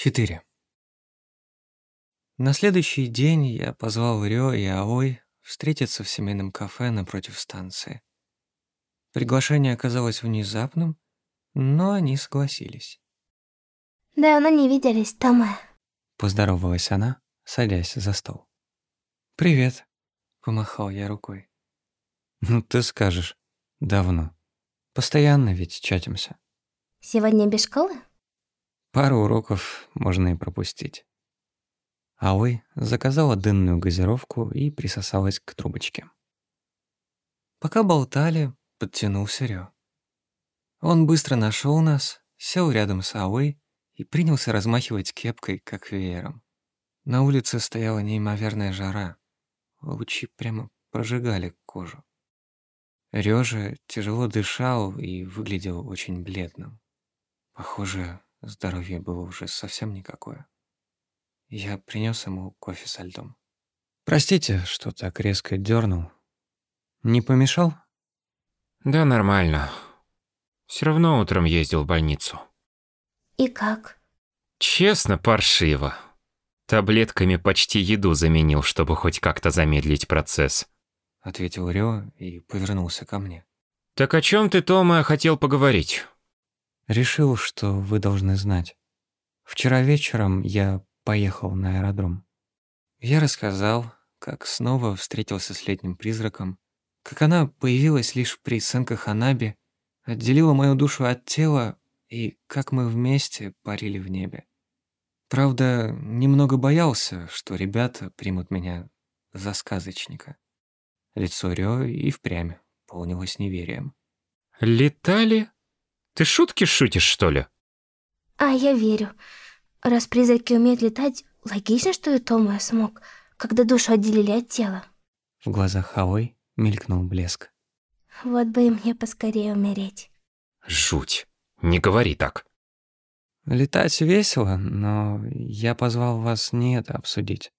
4. На следующий день я позвал Рё и Аой встретиться в семейном кафе напротив станции. Приглашение оказалось внезапным, но они согласились. Давно не виделись, Тома. Поздоровалась она, садясь за стол. «Привет», — помахал я рукой. «Ну ты скажешь, давно. Постоянно ведь чатимся». Сегодня без школы? Пару уроков можно и пропустить. Аой заказала дынную газировку и присосалась к трубочке. Пока болтали, подтянулся Рё. Он быстро нашел нас, сел рядом с Аой и принялся размахивать кепкой, как веером. На улице стояла неимоверная жара. Лучи прямо прожигали кожу. Рё же тяжело дышал и выглядел очень бледным. Похоже, Здоровье было уже совсем никакое. Я принес ему кофе со льдом. Простите, что так резко дернул. Не помешал? Да, нормально. Все равно утром ездил в больницу. И как? Честно, паршиво. Таблетками почти еду заменил, чтобы хоть как-то замедлить процесс. Ответил Рё и повернулся ко мне. Так о чем ты, Тома, хотел поговорить? Решил, что вы должны знать. Вчера вечером я поехал на аэродром. Я рассказал, как снова встретился с летним призраком, как она появилась лишь при Сенка Ханаби, отделила мою душу от тела и как мы вместе парили в небе. Правда, немного боялся, что ребята примут меня за сказочника. Лицо Рё и впрямь полнилось неверием. «Летали?» Ты шутки шутишь, что ли? А, я верю. Раз призраки умеют летать, логично, что и Тома смог, когда душу отделили от тела. В глазах Хаой мелькнул блеск. Вот бы и мне поскорее умереть. Жуть. Не говори так. Летать весело, но я позвал вас не это обсудить.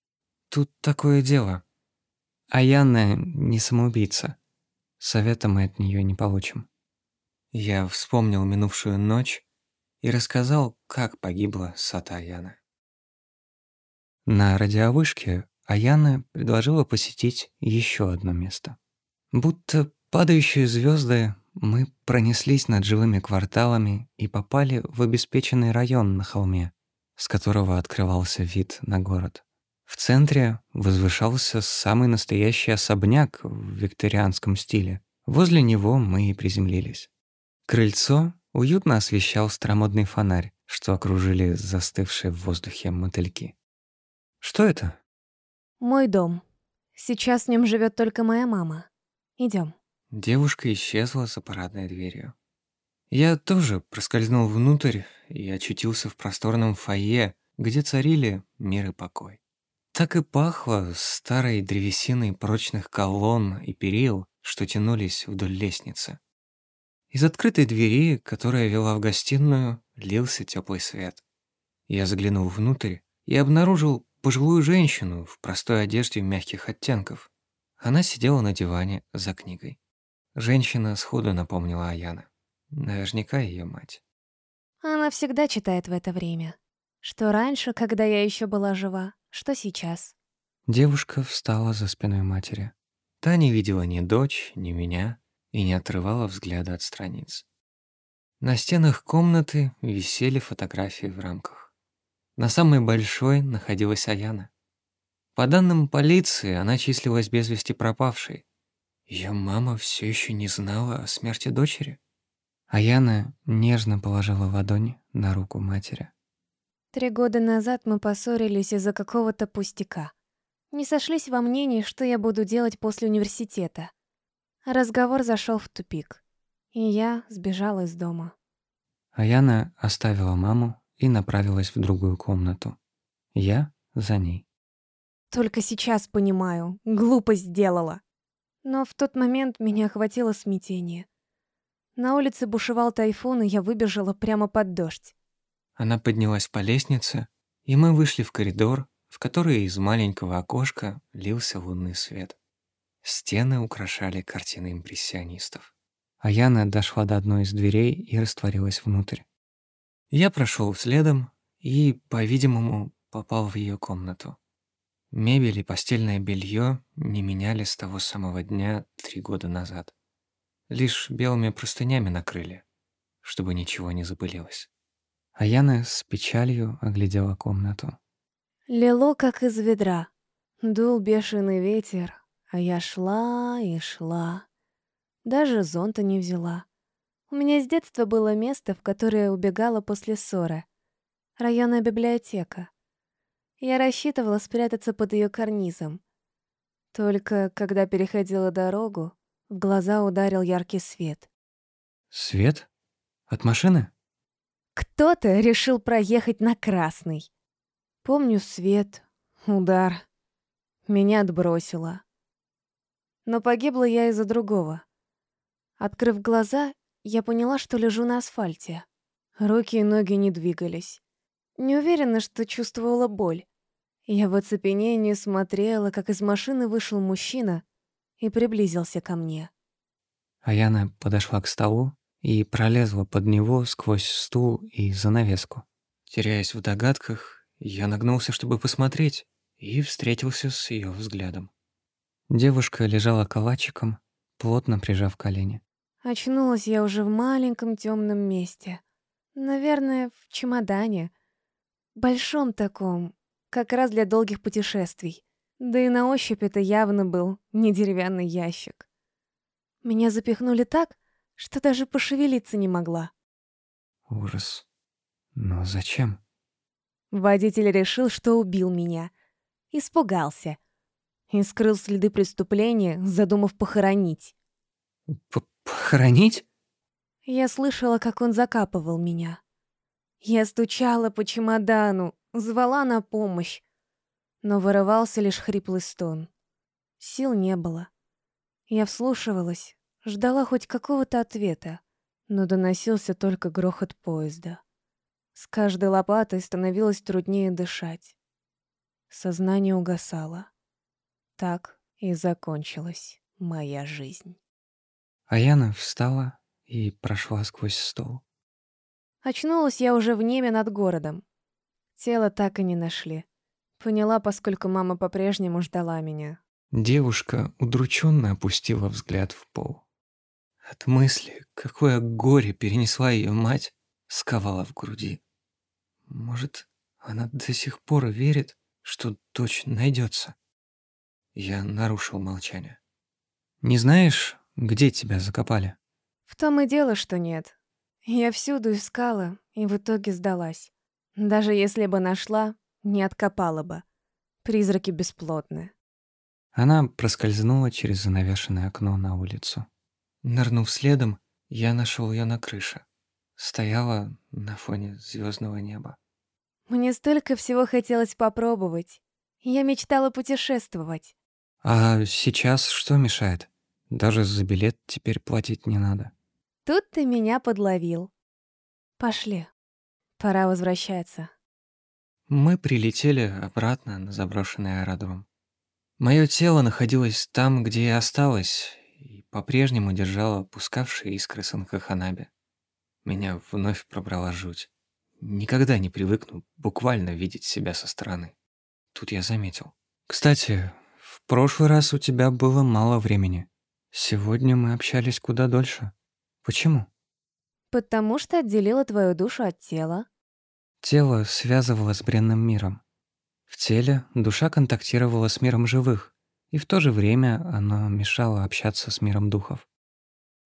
Тут такое дело. А Яна не самоубийца. Совета мы от нее не получим. Я вспомнил минувшую ночь и рассказал, как погибла Сата Аяна. На радиовышке Аяна предложила посетить еще одно место. Будто падающие звезды, мы пронеслись над живыми кварталами и попали в обеспеченный район на холме, с которого открывался вид на город. В центре возвышался самый настоящий особняк в викторианском стиле. Возле него мы и приземлились. Крыльцо уютно освещал старомодный фонарь, что окружили застывшие в воздухе мотыльки. Что это? Мой дом. Сейчас в нем живет только моя мама. Идем. Девушка исчезла за парадной дверью. Я тоже проскользнул внутрь и очутился в просторном фойе, где царили мир и покой. Так и пахло старой древесиной прочных колонн и перил, что тянулись вдоль лестницы. Из открытой двери, которая вела в гостиную, лился теплый свет. Я заглянул внутрь и обнаружил пожилую женщину в простой одежде мягких оттенков. Она сидела на диване за книгой. Женщина сходу напомнила Аяна. Наверняка ее мать. Она всегда читает в это время. Что раньше, когда я еще была жива, что сейчас. Девушка встала за спиной матери. Та не видела ни дочь, ни меня, и не отрывала взгляда от страниц. На стенах комнаты висели фотографии в рамках. На самой большой находилась Аяна. По данным полиции, она числилась без вести пропавшей. Ее мама все еще не знала о смерти дочери. Аяна нежно положила ладонь на руку матери. Три года назад мы поссорились из-за какого-то пустяка. Не сошлись во мнении, что я буду делать после университета. Разговор зашел в тупик, и я сбежала из дома. Аяна оставила маму и направилась в другую комнату. Я за ней. Только сейчас понимаю, глупость сделала. Но в тот момент меня охватило смятение. На улице бушевал тайфун, и я выбежала прямо под дождь. Она поднялась по лестнице, и мы вышли в коридор, в который из маленького окошка лился лунный свет. Стены украшали картины импрессионистов. Аяна дошла до одной из дверей и растворилась внутрь. Я прошел следом и, по-видимому, попал в ее комнату. Мебель и постельное белье не меняли с того самого дня три года назад. Лишь белыми простынями накрыли, чтобы ничего не запылилось. А Яна с печалью оглядела комнату. Лило, как из ведра. Дул бешеный ветер, а я шла и шла. Даже зонта не взяла. У меня с детства было место, в которое убегала после ссоры. Районная библиотека. Я рассчитывала спрятаться под ее карнизом. Только когда переходила дорогу, в глаза ударил яркий свет. Свет? От машины? Кто-то решил проехать на красный. Помню свет, удар. Меня отбросило. Но погибла я из-за другого. Открыв глаза, я поняла, что лежу на асфальте. Руки и ноги не двигались. Не уверена, что чувствовала боль. Я в оцепенении смотрела, как из машины вышел мужчина и приблизился ко мне. Аяна подошла к столу и пролезла под него сквозь стул и занавеску. Теряясь в догадках, я нагнулся, чтобы посмотреть, и встретился с ее взглядом. Девушка лежала калачиком, плотно прижав колени. Очнулась я уже в маленьком темном месте. Наверное, в чемодане. Большом таком, как раз для долгих путешествий. Да и на ощупь это явно был не деревянный ящик. Меня запихнули так, что даже пошевелиться не могла. Ужас. Но зачем? Водитель решил, что убил меня. Испугался. И скрыл следы преступления, задумав похоронить. П Похоронить? Я слышала, как он закапывал меня. Я стучала по чемодану, звала на помощь, но вырывался лишь хриплый стон. Сил не было. Я вслушивалась, ждала хоть какого-то ответа, но доносился только грохот поезда. С каждой лопатой становилось труднее дышать. Сознание угасало. Так и закончилась моя жизнь. Аяна встала и прошла сквозь стол. Очнулась я уже в небе над городом. Тело так и не нашли. Поняла, поскольку мама по-прежнему ждала меня. Девушка удрученно опустила взгляд в пол. От мысли, какое горе перенесла ее мать, сковала в груди. Может, она до сих пор верит, что дочь найдется? Я нарушил молчание. Не знаешь, где тебя закопали? В том и дело, что нет. Я всюду искала и в итоге сдалась. Даже если бы нашла, не откопала бы. Призраки бесплотны. Она проскользнула через занавешенное окно на улицу. Нырнув следом, я нашел ее на крыше. Стояла на фоне звездного неба. Мне столько всего хотелось попробовать. Я мечтала путешествовать. А сейчас что мешает? Даже за билет теперь платить не надо. Тут ты меня подловил. Пошли. Пора возвращаться. Мы прилетели обратно на заброшенный аэродром. Мое тело находилось там, где и осталось, и по-прежнему держало пускавшие искры Санкаханаби. Меня вновь пробрала жуть. Никогда не привыкну буквально видеть себя со стороны. Тут я заметил. Кстати, прошлый раз у тебя было мало времени. Сегодня мы общались куда дольше. Почему? Потому что отделила твою душу от тела. Тело связывало с бренным миром. В теле душа контактировала с миром живых, и в то же время оно мешало общаться с миром духов.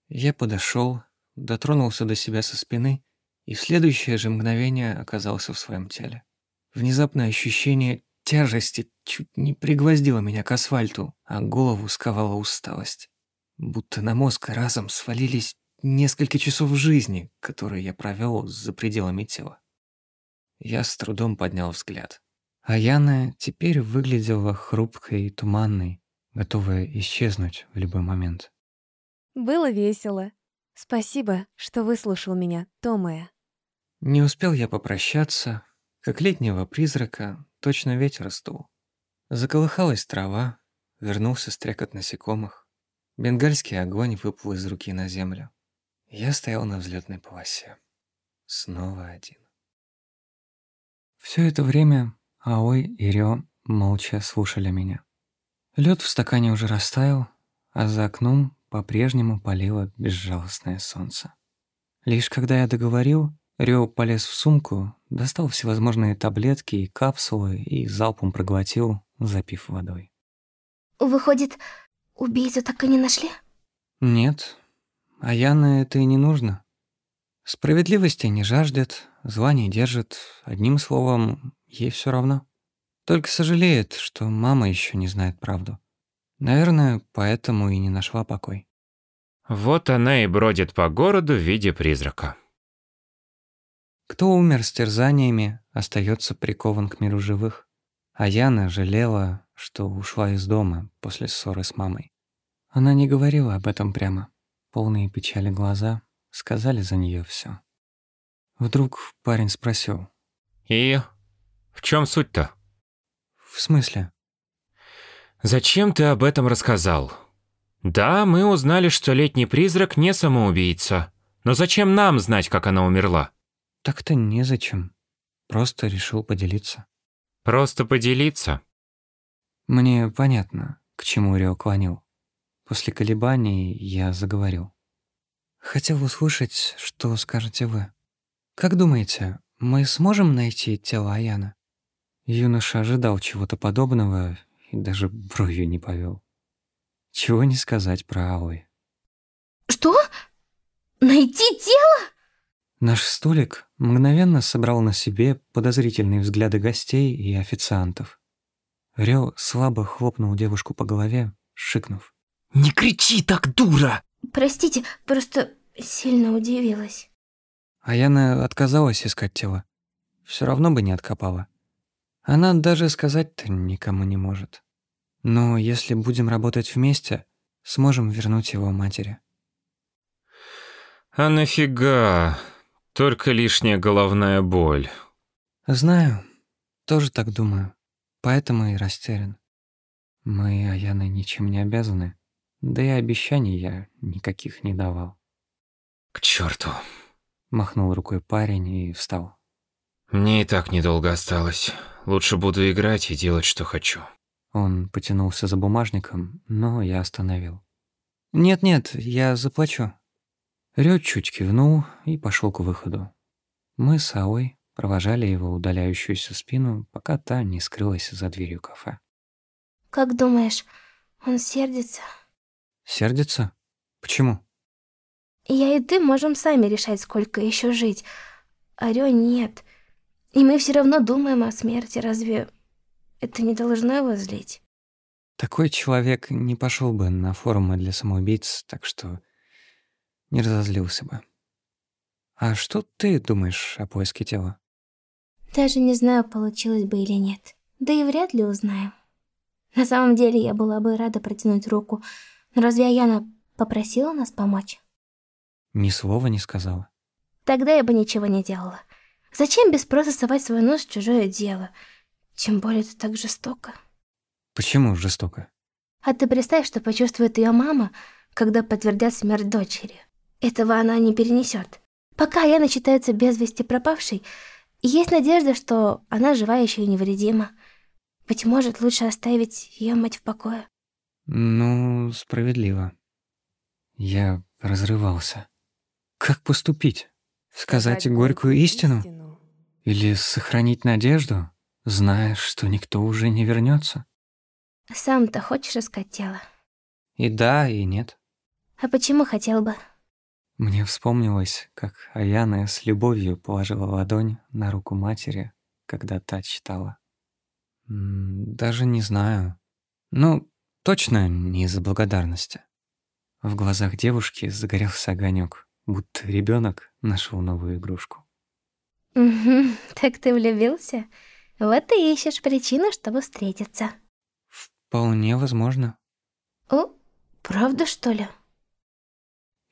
Я подошел, дотронулся до себя со спины и в следующее же мгновение оказался в своем теле. Внезапное ощущение тяжести чуть не пригвоздило меня к асфальту, а голову сковала усталость. Будто на мозг разом свалились несколько часов жизни, которые я провел за пределами тела. Я с трудом поднял взгляд. А Яна теперь выглядела хрупкой и туманной, готовая исчезнуть в любой момент. Было весело. Спасибо, что выслушал меня, Томая. Не успел я попрощаться, как летнего призрака точно ветер стул. Заколыхалась трава, вернулся стрекот насекомых. Бенгальский огонь выплыл из руки на землю. Я стоял на взлетной полосе. Снова один. Все это время Аой и Рё молча слушали меня. Лед в стакане уже растаял, а за окном по-прежнему палило безжалостное солнце. Лишь когда я договорил, Рё полез в сумку, достал всевозможные таблетки и капсулы и залпом проглотил, запив водой. Выходит, убийцу так и не нашли? Нет, а Яна это и не нужно. Справедливости не жаждет, зла не держит, одним словом, ей все равно. Только сожалеет, что мама еще не знает правду. Наверное, поэтому и не нашла покой. Вот она и бродит по городу в виде призрака. Кто умер с терзаниями, остается прикован к миру живых. А Яна жалела, что ушла из дома после ссоры с мамой. Она не говорила об этом прямо. Полные печали глаза сказали за нее все. Вдруг парень спросил. И в чем суть-то? В смысле? Зачем ты об этом рассказал? Да, мы узнали, что летний призрак не самоубийца. Но зачем нам знать, как она умерла? Так-то незачем. Просто решил поделиться. Просто поделиться? Мне понятно, к чему Рио клонил. После колебаний я заговорил. Хотел услышать, что скажете вы. Как думаете, мы сможем найти тело Аяна? Юноша ожидал чего-то подобного и даже бровью не повел. Чего не сказать про Аой. Что? Найти тело? Наш столик мгновенно собрал на себе подозрительные взгляды гостей и официантов. Рё слабо хлопнул девушку по голове, шикнув. «Не кричи так, дура!» Простите, просто сильно удивилась. А Яна отказалась искать тело. Все равно бы не откопала. Она даже сказать-то никому не может. Но если будем работать вместе, сможем вернуть его матери. А нафига? Только лишняя головная боль. Знаю, тоже так думаю. Поэтому и растерян. Мы Аяной ничем не обязаны. Да и обещаний я никаких не давал. К черту! Махнул рукой парень и встал. Мне и так недолго осталось. Лучше буду играть и делать, что хочу. Он потянулся за бумажником, но я остановил. «Нет-нет, я заплачу». Рё чуть кивнул и пошел к выходу. Мы с Аой провожали его удаляющуюся спину, пока та не скрылась за дверью кафе. Как думаешь, он сердится? Сердится? Почему? Я и ты можем сами решать, сколько еще жить. А Рё нет. И мы все равно думаем о смерти. Разве это не должно его злить? Такой человек не пошел бы на форумы для самоубийц, так что не разозлился бы. А что ты думаешь о поиске тела? Даже не знаю, получилось бы или нет. Да и вряд ли узнаем. На самом деле я была бы рада протянуть руку, но разве Аяна попросила нас помочь? Ни слова не сказала. Тогда я бы ничего не делала. Зачем без спроса совать свой нос в чужое дело? Тем более это так жестоко. Почему жестоко? А ты представь, что почувствует ее мама, когда подтвердят смерть дочери. Этого она не перенесет. Пока Яна считается без вести пропавшей, есть надежда, что она жива еще и невредима. Быть может, лучше оставить ее мать в покое. Ну, справедливо. Я разрывался. Как поступить? Сказать горькую истину? Или сохранить надежду, зная, что никто уже не вернется? Сам-то хочешь искать тело? И да, и нет. А почему хотел бы? Мне вспомнилось, как Аяна с любовью положила ладонь на руку матери, когда та читала. Даже не знаю. Ну, точно не из-за благодарности. В глазах девушки загорелся огонек, будто ребенок нашел новую игрушку. Угу, так ты влюбился? Вот и ищешь причину, чтобы встретиться. Вполне возможно. О, правда что ли?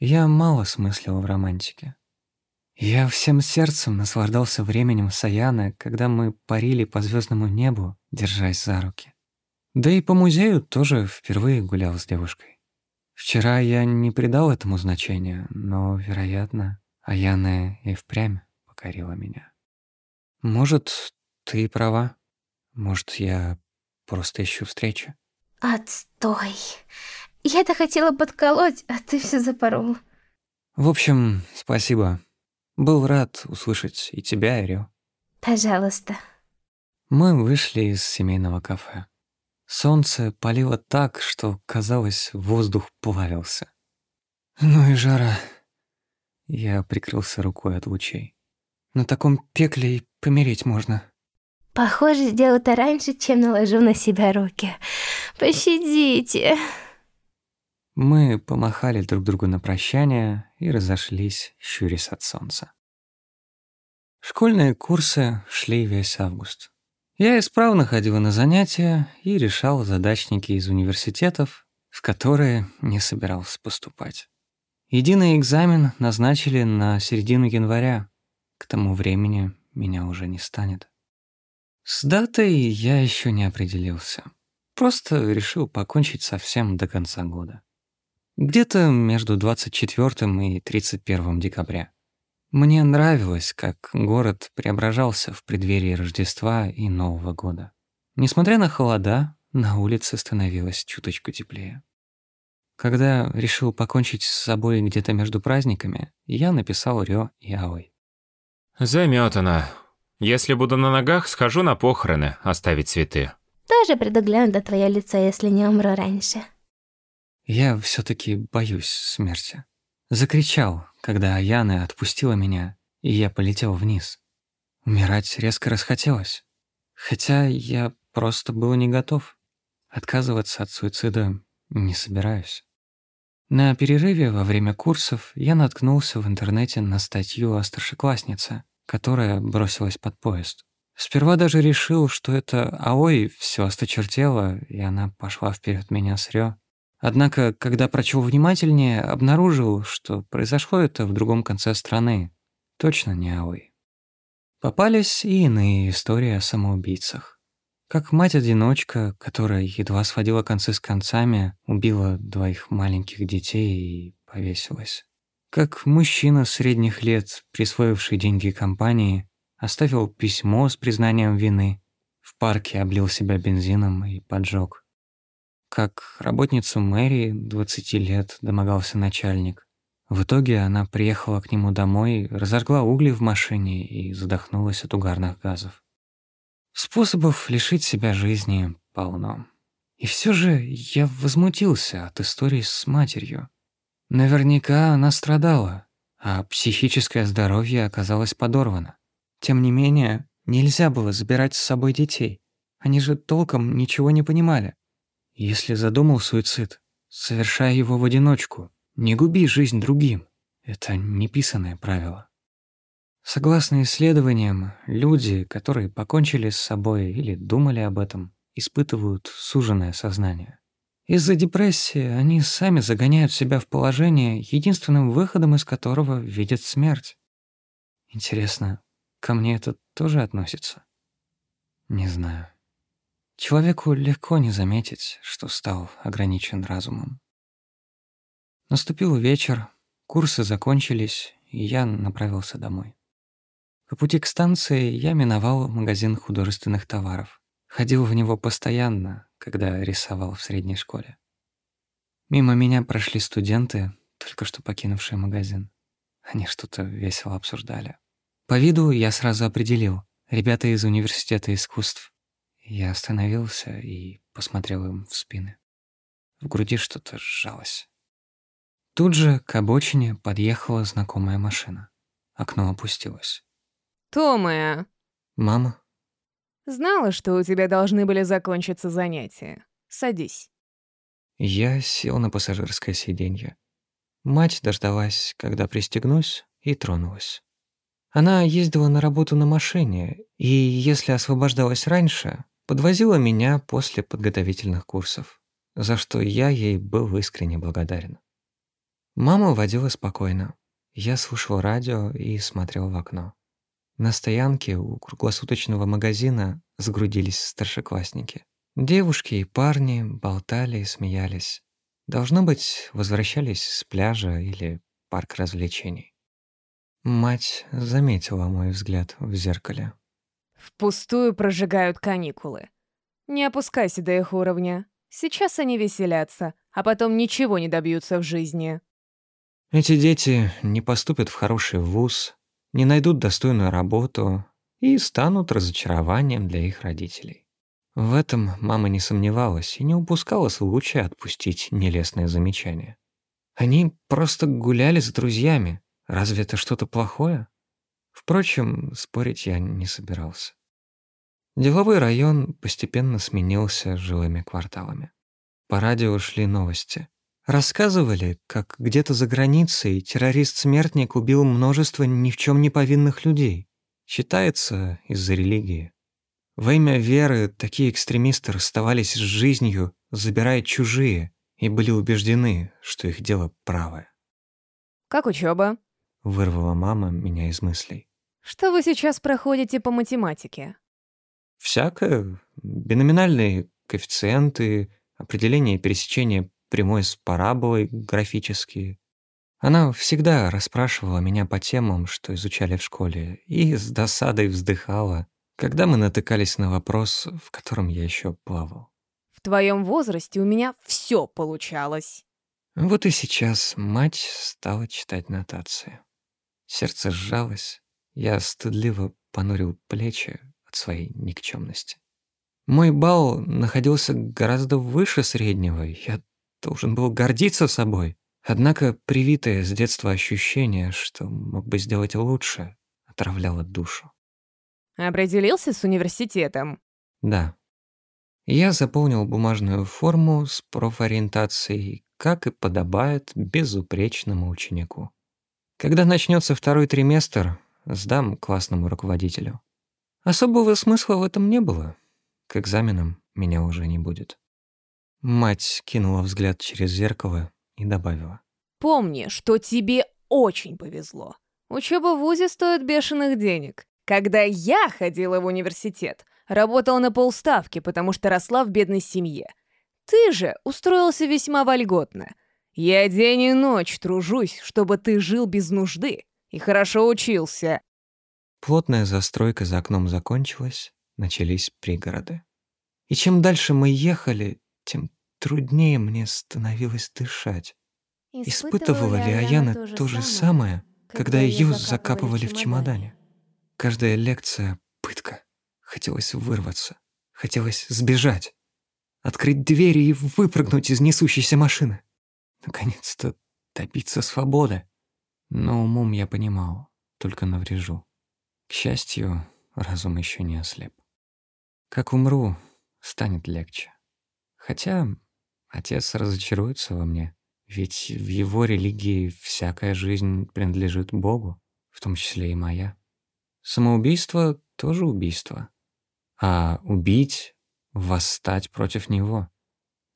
Я мало смыслил в романтике. Я всем сердцем наслаждался временем Саяны, когда мы парили по звездному небу, держась за руки. Да и по музею тоже впервые гулял с девушкой. Вчера я не придал этому значения, но, вероятно, Аяна и впрямь покорила меня. Может, ты права. Может, я просто ищу встречи? Отстой. Я-то хотела подколоть, а ты все запорол. В общем, спасибо. Был рад услышать и тебя, Эрио. Пожалуйста. Мы вышли из семейного кафе. Солнце палило так, что, казалось, воздух плавился. Ну и жара. Я прикрылся рукой от лучей. На таком пекле и помереть можно. Похоже, сделал это раньше, чем наложу на себя руки. Пощадите. Мы помахали друг другу на прощание и разошлись, щурясь от солнца. Школьные курсы шли весь август. Я исправно ходила на занятия и решал задачники из университетов, в которые не собирался поступать. Единый экзамен назначили на середину января. К тому времени меня уже не станет. С датой я еще не определился. Просто решил покончить совсем до конца года. Где-то между 24 и 31 декабря. Мне нравилось, как город преображался в преддверии Рождества и Нового года. Несмотря на холода, на улице становилось чуточку теплее. Когда решил покончить с собой где-то между праздниками, я написал Рё и Аой. Заметано. Если буду на ногах, схожу на похороны, оставить цветы. Тоже предогляну до твое лицо, если не умру раньше. Я все таки боюсь смерти. Закричал, когда Аяна отпустила меня, и я полетел вниз. Умирать резко расхотелось. Хотя я просто был не готов. Отказываться от суицида не собираюсь. На перерыве во время курсов я наткнулся в интернете на статью о старшекласснице, которая бросилась под поезд. Сперва даже решил, что это Аой все осточертело, и она пошла вперед меня с Рё. Однако, когда прочел внимательнее, обнаружил, что произошло это в другом конце страны. Точно не Аой. Попались и иные истории о самоубийцах. Как мать-одиночка, которая едва сводила концы с концами, убила двоих маленьких детей и повесилась. Как мужчина средних лет, присвоивший деньги компании, оставил письмо с признанием вины, в парке облил себя бензином и поджег. Как работницу мэрии 20 лет домогался начальник. В итоге она приехала к нему домой, разожгла угли в машине и задохнулась от угарных газов. Способов лишить себя жизни полно. И все же я возмутился от истории с матерью. Наверняка она страдала, а психическое здоровье оказалось подорвано. Тем не менее, нельзя было забирать с собой детей. Они же толком ничего не понимали. Если задумал суицид, совершай его в одиночку. Не губи жизнь другим. Это неписанное правило. Согласно исследованиям, люди, которые покончили с собой или думали об этом, испытывают суженное сознание. Из-за депрессии они сами загоняют себя в положение, единственным выходом из которого видят смерть. Интересно, ко мне это тоже относится? Не знаю. Человеку легко не заметить, что стал ограничен разумом. Наступил вечер, курсы закончились, и я направился домой. По пути к станции я миновал магазин художественных товаров. Ходил в него постоянно, когда рисовал в средней школе. Мимо меня прошли студенты, только что покинувшие магазин. Они что-то весело обсуждали. По виду я сразу определил. Ребята из университета искусств. Я остановился и посмотрел им в спины. В груди что-то сжалось. Тут же к обочине подъехала знакомая машина. Окно опустилось. Томая. «Мама?» Знала, что у тебя должны были закончиться занятия. Садись. Я сел на пассажирское сиденье. Мать дождалась, когда пристегнусь, и тронулась. Она ездила на работу на машине, и, если освобождалась раньше, подвозила меня после подготовительных курсов, за что я ей был искренне благодарен. Мама водила спокойно. Я слушал радио и смотрел в окно. На стоянке у круглосуточного магазина сгрудились старшеклассники. Девушки и парни болтали и смеялись. Должно быть, возвращались с пляжа или парк развлечений. Мать заметила мой взгляд в зеркале. Впустую прожигают каникулы. Не опускайся до их уровня. Сейчас они веселятся, а потом ничего не добьются в жизни. Эти дети не поступят в хороший вуз, не найдут достойную работу и станут разочарованием для их родителей. В этом мама не сомневалась и не упускала случая отпустить нелестные замечания. Они просто гуляли с друзьями. Разве это что-то плохое? Впрочем, спорить я не собирался. Деловой район постепенно сменился жилыми кварталами. По радио шли новости. Рассказывали, как где-то за границей террорист-смертник убил множество ни в чем не повинных людей. Считается из-за религии. Во имя веры такие экстремисты расставались с жизнью, забирая чужие, и были убеждены, что их дело правое. Как учеба? Вырвала мама меня из мыслей. Что вы сейчас проходите по математике? Всякое. Биноминальные коэффициенты, определение пересечения прямой с параболой графические. Она всегда расспрашивала меня по темам, что изучали в школе, и с досадой вздыхала, когда мы натыкались на вопрос, в котором я еще плавал. В твоем возрасте у меня все получалось. Вот и сейчас мать стала читать нотации. Сердце сжалось, я стыдливо понурил плечи от своей никчемности. Мой балл находился гораздо выше среднего, я должен был гордиться собой. Однако привитое с детства ощущение, что мог бы сделать лучше, отравляло душу. Определился с университетом? Да. Я заполнил бумажную форму с профориентацией, как и подобает безупречному ученику. Когда начнется второй триместр, сдам классному руководителю. Особого смысла в этом не было. К экзаменам меня уже не будет. Мать кинула взгляд через зеркало и добавила. Помни, что тебе очень повезло. Учеба в ВУЗе стоит бешеных денег. Когда я ходила в университет, работала на полставки, потому что росла в бедной семье. Ты же устроился весьма вольготно. Я день и ночь тружусь, чтобы ты жил без нужды и хорошо учился. Плотная застройка за окном закончилась, начались пригороды. И чем дальше мы ехали, тем труднее мне становилось дышать. Испытывала ли Аяна то, то же самое, когда ее закапывали в чемодане? Каждая лекция — пытка. Хотелось вырваться, хотелось сбежать, открыть двери и выпрыгнуть из несущейся машины. Наконец-то добиться свободы. Но умом я понимал, только наврежу. К счастью, разум еще не ослеп. Как умру, станет легче. Хотя отец разочаруется во мне, ведь в его религии всякая жизнь принадлежит Богу, в том числе и моя. Самоубийство — тоже убийство. А убить — восстать против него.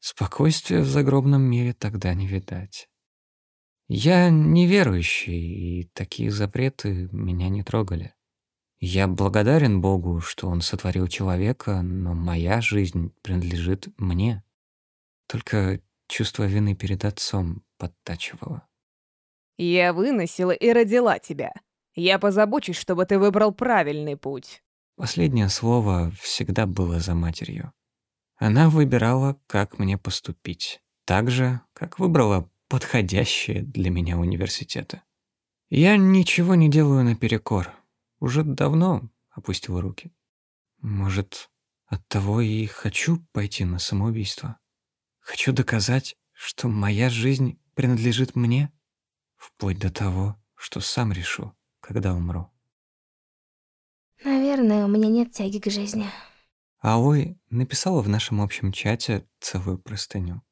Спокойствия в загробном мире тогда не видать. Я неверующий, и такие запреты меня не трогали. Я благодарен Богу, что Он сотворил человека, но моя жизнь принадлежит мне. Только чувство вины перед отцом подтачивало. «Я выносила и родила тебя. Я позабочусь, чтобы ты выбрал правильный путь». Последнее слово всегда было за матерью. Она выбирала, как мне поступить, так же, как выбрала подходящие для меня университеты. Я ничего не делаю наперекор уже давно опустил руки. Может, оттого и хочу пойти на самоубийство. Хочу доказать, что моя жизнь принадлежит мне, вплоть до того, что сам решу, когда умру. Наверное, у меня нет тяги к жизни. Аой написала в нашем общем чате целую простыню.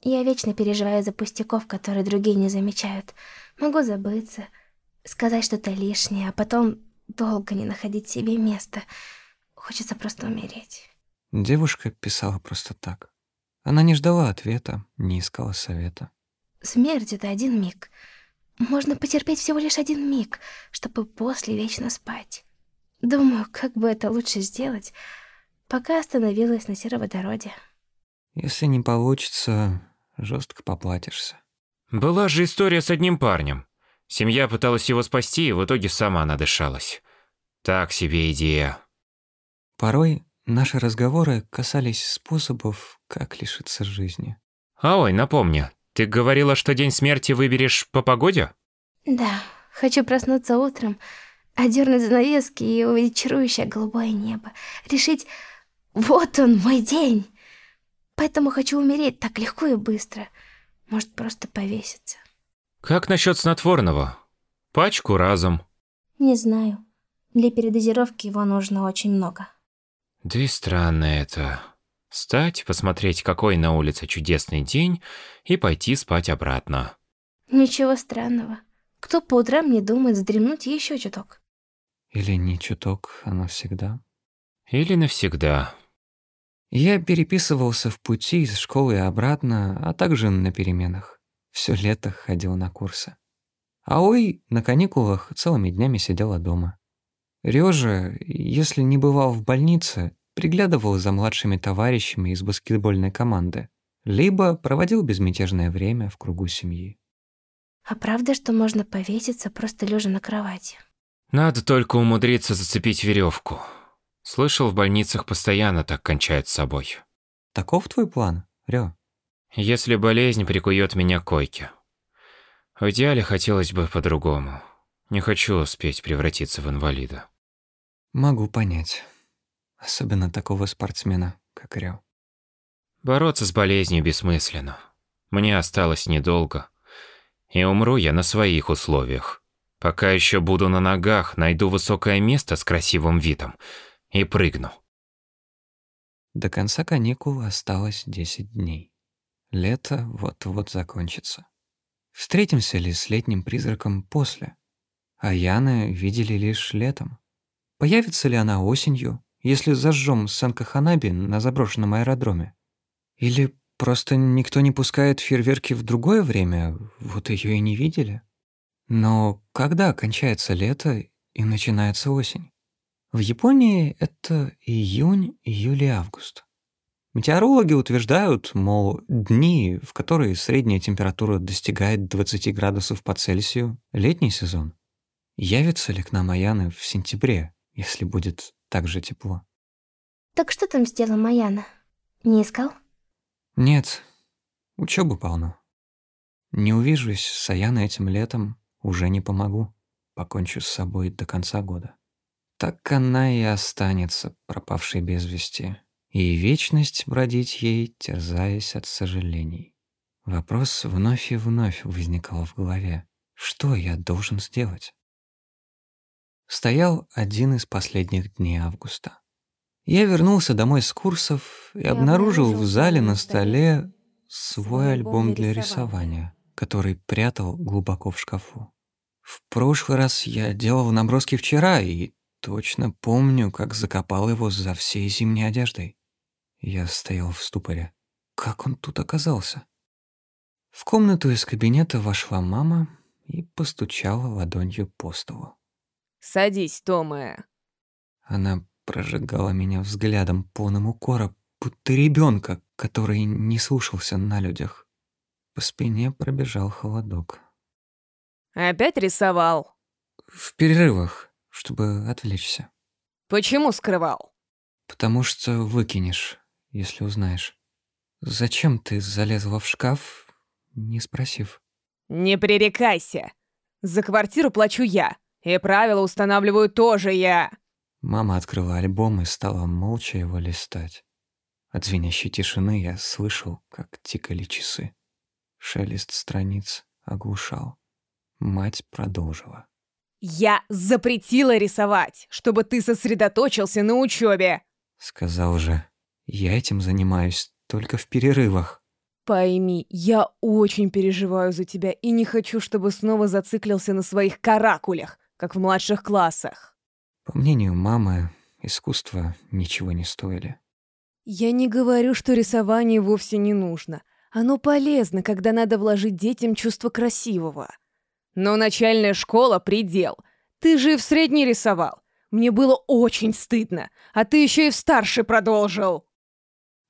Я вечно переживаю за пустяков, которые другие не замечают. Могу забыться, сказать что-то лишнее, а потом долго не находить себе места. Хочется просто умереть. Девушка писала просто так. Она не ждала ответа, не искала совета. Смерть — это один миг. Можно потерпеть всего лишь один миг, чтобы после вечно спать. Думаю, как бы это лучше сделать, пока остановилась на сероводороде. Если не получится, жестко поплатишься. Была же история с одним парнем. Семья пыталась его спасти, и в итоге сама надышалась. Так себе идея. Порой наши разговоры касались способов, как лишиться жизни. А ой, напомни, ты говорила, что день смерти выберешь по погоде? Да, хочу проснуться утром, одернуть занавески и увидеть чарующее голубое небо. Решить, вот он, мой день. Поэтому хочу умереть так легко и быстро. Может, просто повеситься. Как насчет снотворного? Пачку разом. Не знаю. Для передозировки его нужно очень много. Да и странно это. Встать, посмотреть, какой на улице чудесный день, и пойти спать обратно. Ничего странного. Кто по утрам не думает вздремнуть еще чуток? Или не чуток, а навсегда? Или навсегда. Я переписывался в пути из школы обратно, а также на переменах. Все лето ходил на курсы. А ой, на каникулах целыми днями сидела дома. Рёжа, если не бывал в больнице, приглядывал за младшими товарищами из баскетбольной команды, либо проводил безмятежное время в кругу семьи. А правда, что можно повеситься, просто лежа на кровати? Надо только умудриться зацепить веревку. Слышал, в больницах постоянно так кончают с собой. Таков твой план, Рё? Если болезнь прикует меня к койке. В идеале хотелось бы по-другому. Не хочу успеть превратиться в инвалида. Могу понять. Особенно такого спортсмена, как Рё. Бороться с болезнью бессмысленно. Мне осталось недолго. И умру я на своих условиях. Пока еще буду на ногах, найду высокое место с красивым видом и прыгну. До конца каникул осталось 10 дней. Лето вот-вот закончится. Встретимся ли с летним призраком после? А Яны видели лишь летом. Появится ли она осенью, если зажжем Сенка Ханаби на заброшенном аэродроме? Или просто никто не пускает фейерверки в другое время, вот ее и не видели? Но когда кончается лето и начинается осень? В Японии это июнь, июль и август. Метеорологи утверждают, мол, дни, в которые средняя температура достигает 20 градусов по Цельсию, летний сезон. Явится ли к нам Аяны в сентябре, если будет так же тепло. Так что там сделал Маяна? Не искал? Нет, учебы полно. Не увижусь с Аяной этим летом, уже не помогу. Покончу с собой до конца года. Так она и останется, пропавшей без вести, и вечность бродить ей, терзаясь от сожалений. Вопрос вновь и вновь возникал в голове. Что я должен сделать? Стоял один из последних дней августа. Я вернулся домой с курсов и обнаружил в зале на столе свой альбом для рисования, который прятал глубоко в шкафу. В прошлый раз я делал наброски вчера и точно помню, как закопал его за всей зимней одеждой. Я стоял в ступоре. Как он тут оказался? В комнату из кабинета вошла мама и постучала ладонью по столу. Садись, Тома. Она прожигала меня взглядом, полным укора, будто ребенка, который не слушался на людях. По спине пробежал холодок. Опять рисовал? В перерывах, чтобы отвлечься. Почему скрывал? Потому что выкинешь, если узнаешь. Зачем ты залезла в шкаф, не спросив? Не пререкайся. За квартиру плачу я. И правила устанавливаю тоже я. Мама открыла альбом и стала молча его листать. От звенящей тишины я слышал, как тикали часы. Шелест страниц оглушал. Мать продолжила. «Я запретила рисовать, чтобы ты сосредоточился на учебе!» Сказал же, я этим занимаюсь только в перерывах. Пойми, я очень переживаю за тебя и не хочу, чтобы снова зациклился на своих каракулях как в младших классах. По мнению мамы, искусство ничего не стоили. Я не говорю, что рисование вовсе не нужно. Оно полезно, когда надо вложить детям чувство красивого. Но начальная школа — предел. Ты же и в средней рисовал. Мне было очень стыдно, а ты еще и в старшей продолжил.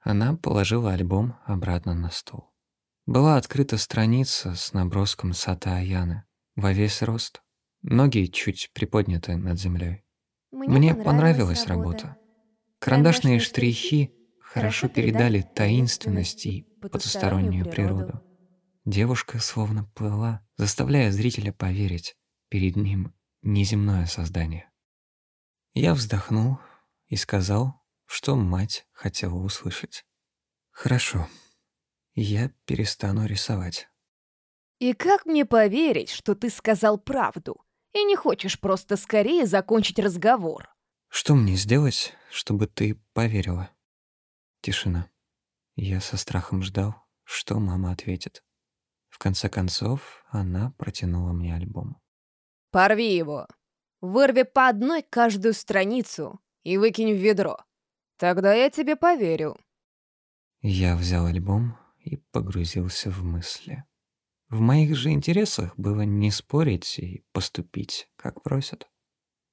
Она положила альбом обратно на стол. Была открыта страница с наброском Сата Аяны во весь рост. Ноги чуть приподняты над землей. Мне, Мне понравилась работа. Карандашные штрихи хорошо передали таинственность и потустороннюю природу. Девушка словно плыла, заставляя зрителя поверить, перед ним неземное создание. Я вздохнул и сказал, что мать хотела услышать. «Хорошо, я перестану рисовать». «И как мне поверить, что ты сказал правду, и не хочешь просто скорее закончить разговор?» «Что мне сделать, чтобы ты поверила?» Тишина. Я со страхом ждал, что мама ответит. В конце концов, она протянула мне альбом. «Порви его. Вырви по одной каждую страницу и выкинь в ведро. Тогда я тебе поверю». Я взял альбом и погрузился в мысли. В моих же интересах было не спорить и поступить, как просят.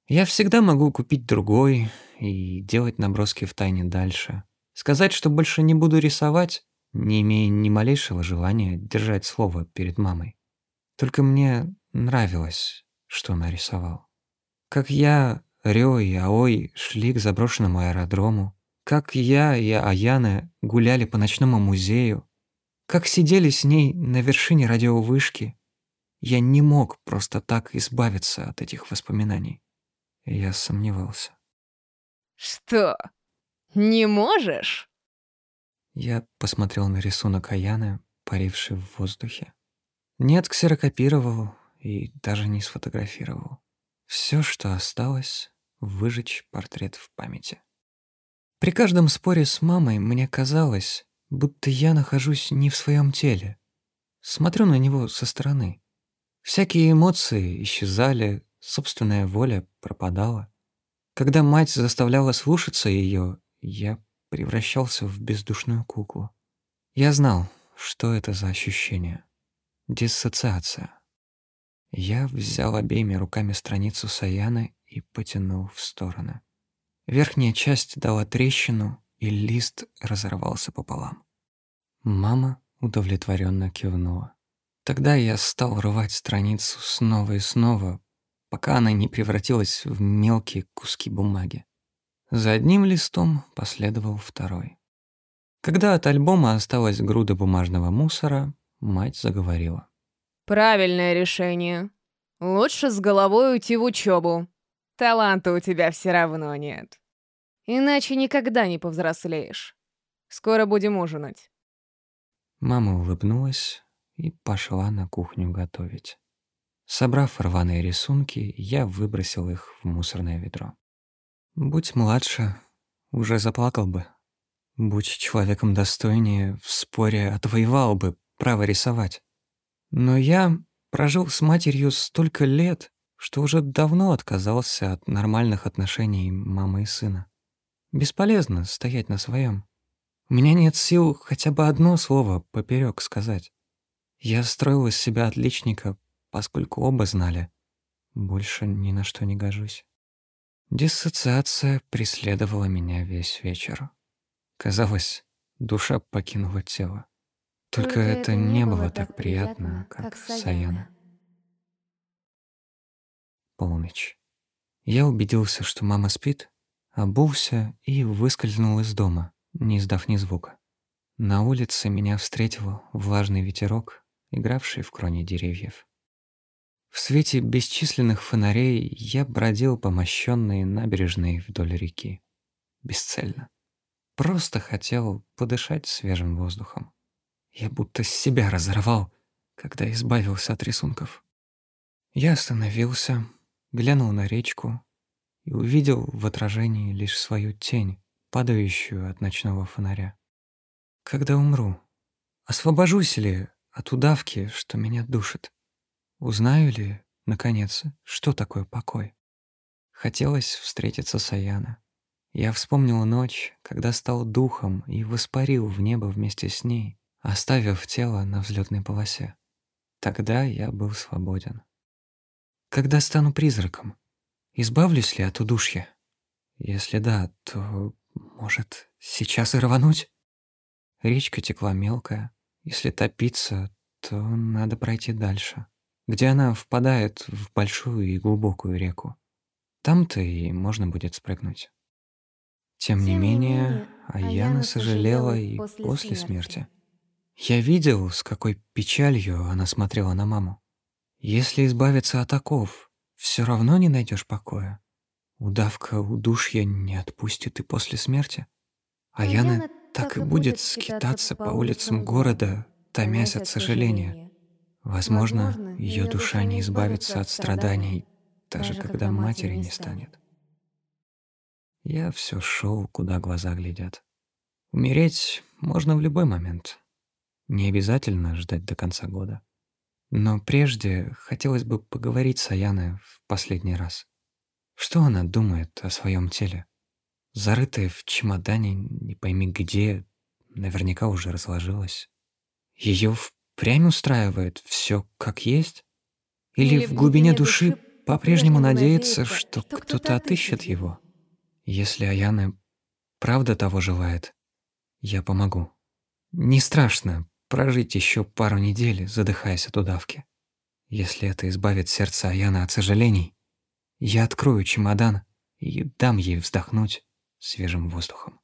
Я всегда могу купить другой и делать наброски в тайне дальше. Сказать, что больше не буду рисовать, не имея ни малейшего желания держать слово перед мамой. Только мне нравилось, что нарисовал. Как я, Рё и Аой шли к заброшенному аэродрому, как я и Аяна гуляли по ночному музею, как сидели с ней на вершине радиовышки. Я не мог просто так избавиться от этих воспоминаний. Я сомневался. «Что, не можешь?» Я посмотрел на рисунок Аяны, паривший в воздухе. Нет, ксерокопировал и даже не сфотографировал. Все, что осталось, выжечь портрет в памяти. При каждом споре с мамой мне казалось, будто я нахожусь не в своем теле. Смотрю на него со стороны. Всякие эмоции исчезали, собственная воля пропадала. Когда мать заставляла слушаться ее, я превращался в бездушную куклу. Я знал, что это за ощущение. Диссоциация. Я взял обеими руками страницу Саяны и потянул в стороны. Верхняя часть дала трещину, и лист разорвался пополам. Мама удовлетворенно кивнула. Тогда я стал рвать страницу снова и снова, пока она не превратилась в мелкие куски бумаги. За одним листом последовал второй. Когда от альбома осталась груда бумажного мусора, мать заговорила. «Правильное решение. Лучше с головой уйти в учебу. Таланта у тебя все равно нет. Иначе никогда не повзрослеешь. Скоро будем ужинать». Мама улыбнулась и пошла на кухню готовить. Собрав рваные рисунки, я выбросил их в мусорное ведро. Будь младше, уже заплакал бы. Будь человеком достойнее, в споре отвоевал бы право рисовать. Но я прожил с матерью столько лет, что уже давно отказался от нормальных отношений мамы и сына. Бесполезно стоять на своем. У меня нет сил хотя бы одно слово поперек сказать. Я строил из себя отличника, поскольку оба знали, больше ни на что не гожусь. Диссоциация преследовала меня весь вечер. Казалось, душа покинула тело. Только, Только это, не было так приятно, как, как Саяна. Полночь. Я убедился, что мама спит, обулся и выскользнул из дома, не издав ни звука. На улице меня встретил влажный ветерок, игравший в кроне деревьев. В свете бесчисленных фонарей я бродил по мощенной набережной вдоль реки. Бесцельно. Просто хотел подышать свежим воздухом. Я будто себя разорвал, когда избавился от рисунков. Я остановился, глянул на речку и увидел в отражении лишь свою тень, падающую от ночного фонаря. Когда умру, освобожусь ли от удавки, что меня душит? Узнаю ли, наконец, что такое покой? Хотелось встретиться с Аяна. Я вспомнил ночь, когда стал духом и воспарил в небо вместе с ней, оставив тело на взлетной полосе. Тогда я был свободен. Когда стану призраком, избавлюсь ли от удушья? Если да, то, может, сейчас и рвануть? Речка текла мелкая. Если топиться, то надо пройти дальше где она впадает в большую и глубокую реку. Там-то и можно будет спрыгнуть. Тем не менее, Аяна сожалела и после смерти. Я видел, с какой печалью она смотрела на маму. Если избавиться от оков, все равно не найдешь покоя. Удавка удушья не отпустит и после смерти. А Яна так и будет скитаться по улицам города, томясь от сожаления. Возможно, ее душа не избавится от страданий, даже когда матери не станет. Я все шел, куда глаза глядят. Умереть можно в любой момент. Не обязательно ждать до конца года. Но прежде хотелось бы поговорить с Аяной в последний раз. Что она думает о своем теле? Зарытая в чемодане, не пойми где, наверняка уже разложилась. Ее впрямь устраивает все как есть? Или, Или в глубине души по-прежнему надеется, что кто-то отыщет его? Если Аяна правда того желает, я помогу. Не страшно прожить еще пару недель, задыхаясь от удавки. Если это избавит сердце Аяны от сожалений, я открою чемодан и дам ей вздохнуть свежим воздухом.